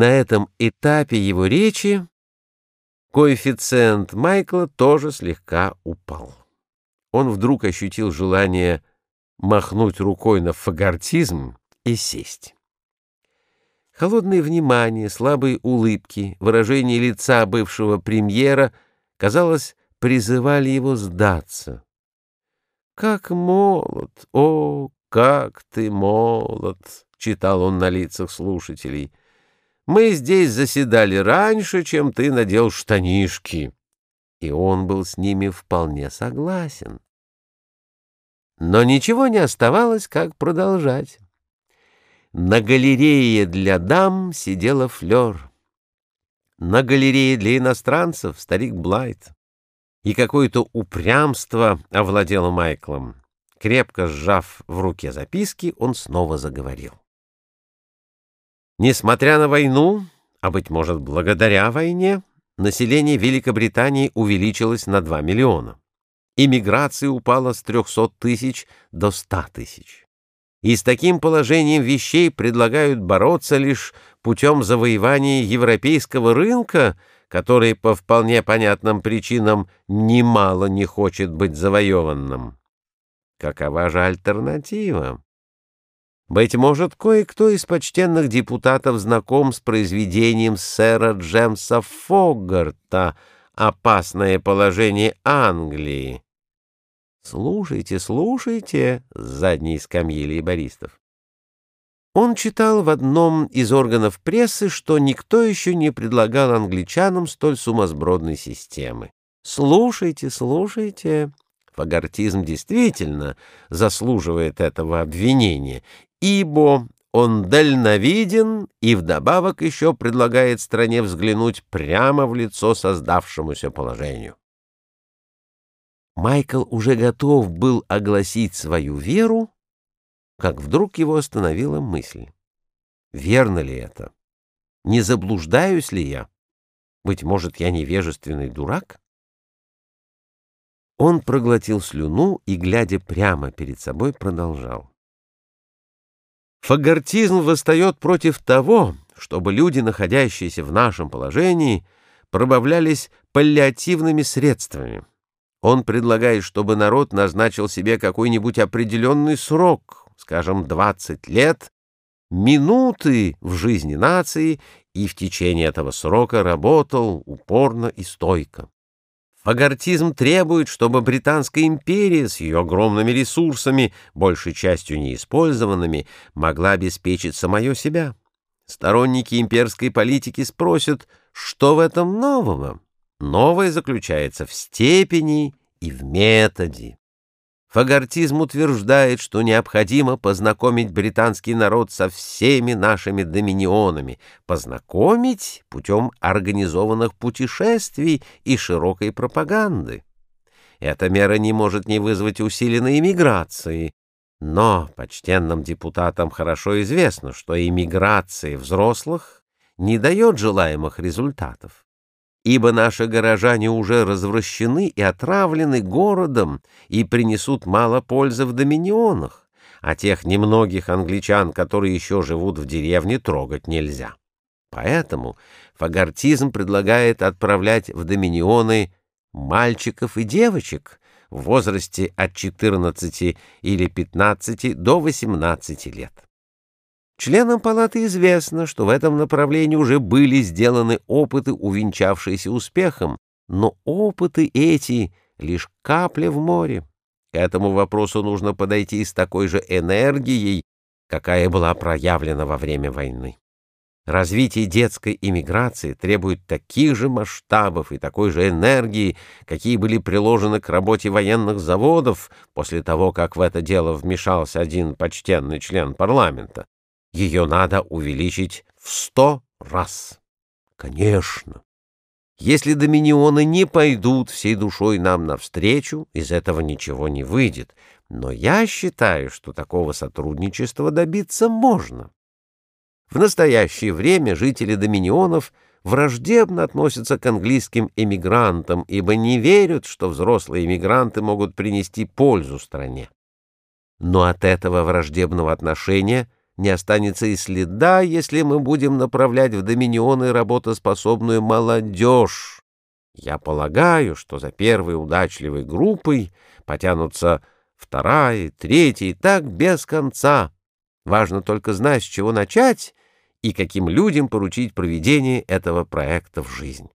На этом этапе его речи коэффициент Майкла тоже слегка упал. Он вдруг ощутил желание махнуть рукой на фагортизм и сесть. Холодное внимание, слабые улыбки, выражение лица бывшего премьера, казалось, призывали его сдаться. «Как молод! О, как ты молод!» — читал он на лицах слушателей. «Мы здесь заседали раньше, чем ты надел штанишки». И он был с ними вполне согласен. Но ничего не оставалось, как продолжать. На галерее для дам сидела Флёр. На галерее для иностранцев старик Блайт. И какое-то упрямство овладело Майклом. Крепко сжав в руке записки, он снова заговорил. Несмотря на войну, а, быть может, благодаря войне, население Великобритании увеличилось на 2 миллиона. Иммиграция упала с 300 тысяч до 100 тысяч. И с таким положением вещей предлагают бороться лишь путем завоевания европейского рынка, который по вполне понятным причинам немало не хочет быть завоеванным. Какова же альтернатива? Быть может, кое-кто из почтенных депутатов знаком с произведением сэра Джемса Фоггарта «Опасное положение Англии». Слушайте, слушайте, с задней скамьи лейбористов. Он читал в одном из органов прессы, что никто еще не предлагал англичанам столь сумасбродной системы. Слушайте, слушайте. Фагортизм действительно заслуживает этого обвинения, ибо он дальновиден и вдобавок еще предлагает стране взглянуть прямо в лицо создавшемуся положению. Майкл уже готов был огласить свою веру, как вдруг его остановила мысль. Верно ли это? Не заблуждаюсь ли я? Быть может, я невежественный дурак? Он проглотил слюну и, глядя прямо перед собой, продолжал. Фагортизм восстает против того, чтобы люди, находящиеся в нашем положении, пробавлялись паллиативными средствами. Он предлагает, чтобы народ назначил себе какой-нибудь определенный срок, скажем, 20 лет, минуты в жизни нации, и в течение этого срока работал упорно и стойко. Фагортизм требует, чтобы Британская империя с ее огромными ресурсами, большей частью неиспользованными, могла обеспечить самое себя. Сторонники имперской политики спросят, что в этом нового? Новое заключается в степени и в методе. Фагортизм утверждает, что необходимо познакомить британский народ со всеми нашими доминионами, познакомить путем организованных путешествий и широкой пропаганды. Эта мера не может не вызвать усиленной эмиграции, но почтенным депутатам хорошо известно, что эмиграция взрослых не дает желаемых результатов ибо наши горожане уже развращены и отравлены городом и принесут мало пользы в доминионах, а тех немногих англичан, которые еще живут в деревне, трогать нельзя. Поэтому фагортизм предлагает отправлять в доминионы мальчиков и девочек в возрасте от 14 или 15 до 18 лет. Членам палаты известно, что в этом направлении уже были сделаны опыты, увенчавшиеся успехом, но опыты эти — лишь капля в море. К этому вопросу нужно подойти с такой же энергией, какая была проявлена во время войны. Развитие детской иммиграции требует таких же масштабов и такой же энергии, какие были приложены к работе военных заводов после того, как в это дело вмешался один почтенный член парламента ее надо увеличить в сто раз. Конечно. Если доминионы не пойдут всей душой нам навстречу, из этого ничего не выйдет. Но я считаю, что такого сотрудничества добиться можно. В настоящее время жители доминионов враждебно относятся к английским эмигрантам, ибо не верят, что взрослые эмигранты могут принести пользу стране. Но от этого враждебного отношения – не останется и следа, если мы будем направлять в доминионы работоспособную молодежь. Я полагаю, что за первой удачливой группой потянутся вторая, третья и так без конца. Важно только знать, с чего начать и каким людям поручить проведение этого проекта в жизнь.